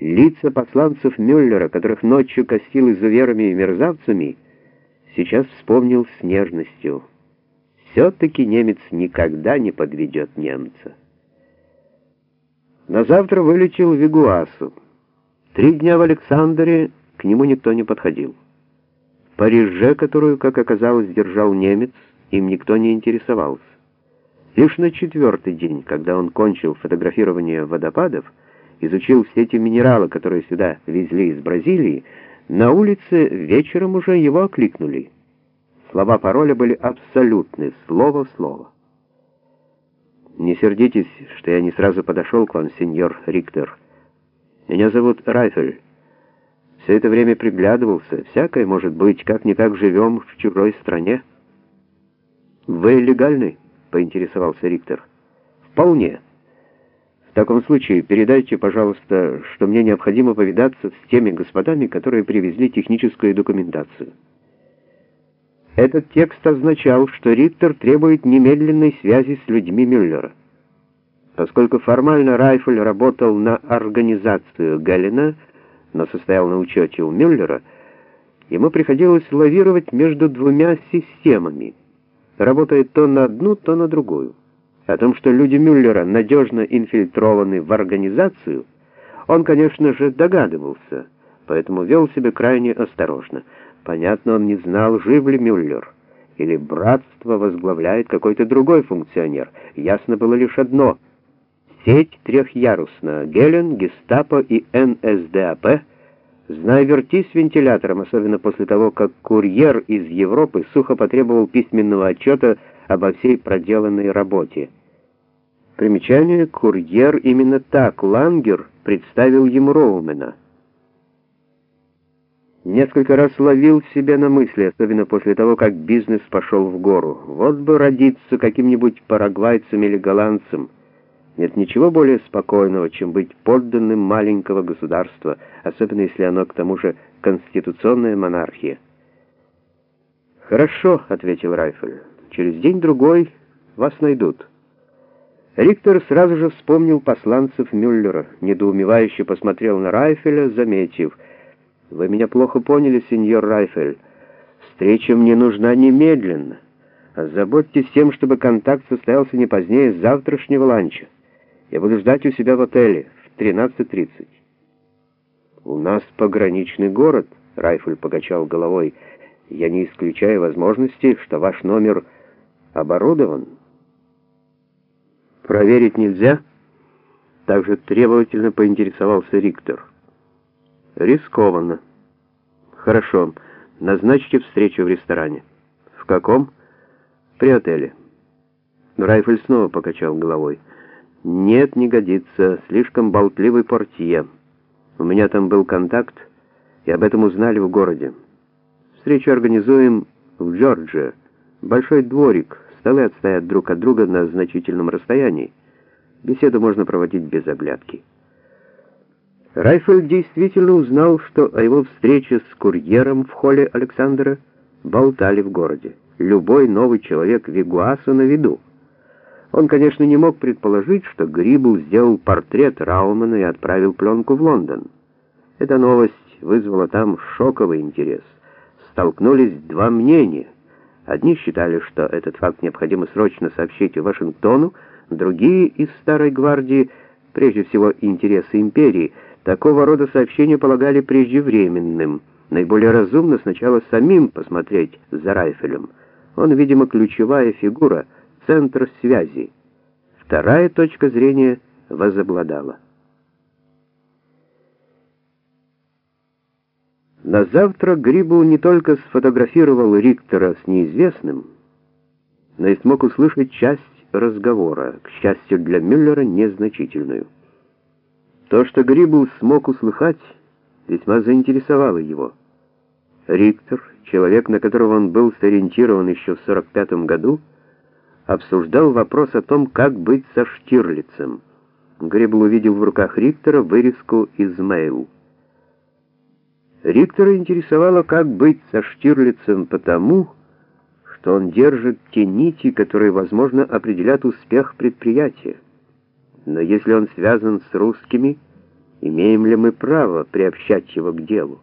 Лица посланцев Мюллера, которых ночью косил изуверами и мерзавцами, сейчас вспомнил с нежностью. Все-таки немец никогда не подведет немца. На завтра вылетел в Вигуасу. Три дня в Александре к нему никто не подходил. В Париже, которую, как оказалось, держал немец, им никто не интересовался. Лишь на четвертый день, когда он кончил фотографирование водопадов, изучил все эти минералы, которые сюда везли из Бразилии, на улице вечером уже его окликнули. Слова пароля были абсолютны, слово в слово. «Не сердитесь, что я не сразу подошел к вам, сеньор Риктор. Меня зовут Райфель. Все это время приглядывался. Всякое может быть, как-никак живем в чужой стране». «Вы легальный?» — поинтересовался Риктор. «Вполне». В таком случае передайте, пожалуйста, что мне необходимо повидаться с теми господами, которые привезли техническую документацию. Этот текст означал, что Риттер требует немедленной связи с людьми Мюллера. Поскольку формально Райфель работал на организацию Галина, но состоял на учете у Мюллера, ему приходилось лавировать между двумя системами, работая то на одну, то на другую. О том, что люди Мюллера надежно инфильтрованы в организацию, он, конечно же, догадывался, поэтому вел себя крайне осторожно. Понятно, он не знал, жив ли Мюллер, или братство возглавляет какой-то другой функционер. Ясно было лишь одно — сеть трехъярусная, Гелен, Гестапо и НСДАП, зная вертись вентилятором, особенно после того, как курьер из Европы сухо потребовал письменного отчета обо всей проделанной работе. Примечание «Курьер» именно так Лангер представил ему Роумена. Несколько раз ловил себя на мысли, особенно после того, как бизнес пошел в гору. Вот бы родиться каким-нибудь парагвайцем или голландцем. Нет ничего более спокойного, чем быть подданным маленького государства, особенно если оно к тому же конституционная монархия. «Хорошо», — ответил Райфель. «Через день-другой вас найдут». Риктор сразу же вспомнил посланцев Мюллера, недоумевающе посмотрел на Райфеля, заметив, «Вы меня плохо поняли, сеньор Райфель. Встреча мне нужна немедленно. Заботьтесь тем, чтобы контакт состоялся не позднее завтрашнего ланча. Я буду ждать у себя в отеле в 13.30». «У нас пограничный город», — Райфель покачал головой. «Я не исключаю возможности, что ваш номер оборудован». «Проверить нельзя?» Также требовательно поинтересовался Риктор. «Рискованно». «Хорошо. Назначьте встречу в ресторане». «В каком?» «При отеле». Райфель снова покачал головой. «Нет, не годится. Слишком болтливый портье. У меня там был контакт, и об этом узнали в городе. Встречу организуем в Джорджия. Большой дворик, Столы отстоят друг от друга на значительном расстоянии. Беседу можно проводить без оглядки. Райфель действительно узнал, что о его встрече с курьером в холле Александра болтали в городе. Любой новый человек Вигуаса на виду. Он, конечно, не мог предположить, что Грибл сделал портрет Раумана и отправил пленку в Лондон. Эта новость вызвала там шоковый интерес. Столкнулись два мнения — Одни считали, что этот факт необходимо срочно сообщить Вашингтону, другие из Старой Гвардии, прежде всего интересы империи, такого рода сообщения полагали преждевременным. Наиболее разумно сначала самим посмотреть за Райфелем. Он, видимо, ключевая фигура, центр связи. Вторая точка зрения возобладала. На завтра Грибу не только сфотографировал Риктора с неизвестным, но и смог услышать часть разговора, к счастью для Мюллера, незначительную. То, что Грибу смог услыхать, весьма заинтересовало его. Риктор, человек, на которого он был сориентирован еще в 45 году, обсуждал вопрос о том, как быть со Штирлицем. Грибл увидел в руках Риктора вырезку из Мэйл. Риктора интересовало, как быть со Штирлицем потому, что он держит те нити, которые, возможно, определят успех предприятия. Но если он связан с русскими, Имеем ли мы право приобщать его к делу?